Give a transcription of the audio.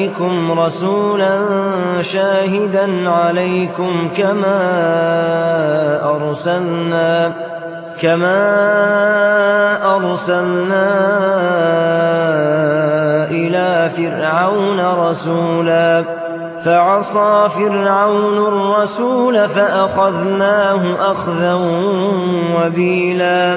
إليكم رسولا شاهدا عليكم كما أرسلنا كما أرسلنا إلى فرعون رسولا فعصى فرعون الرسول فأخذناه أخذا وبيلا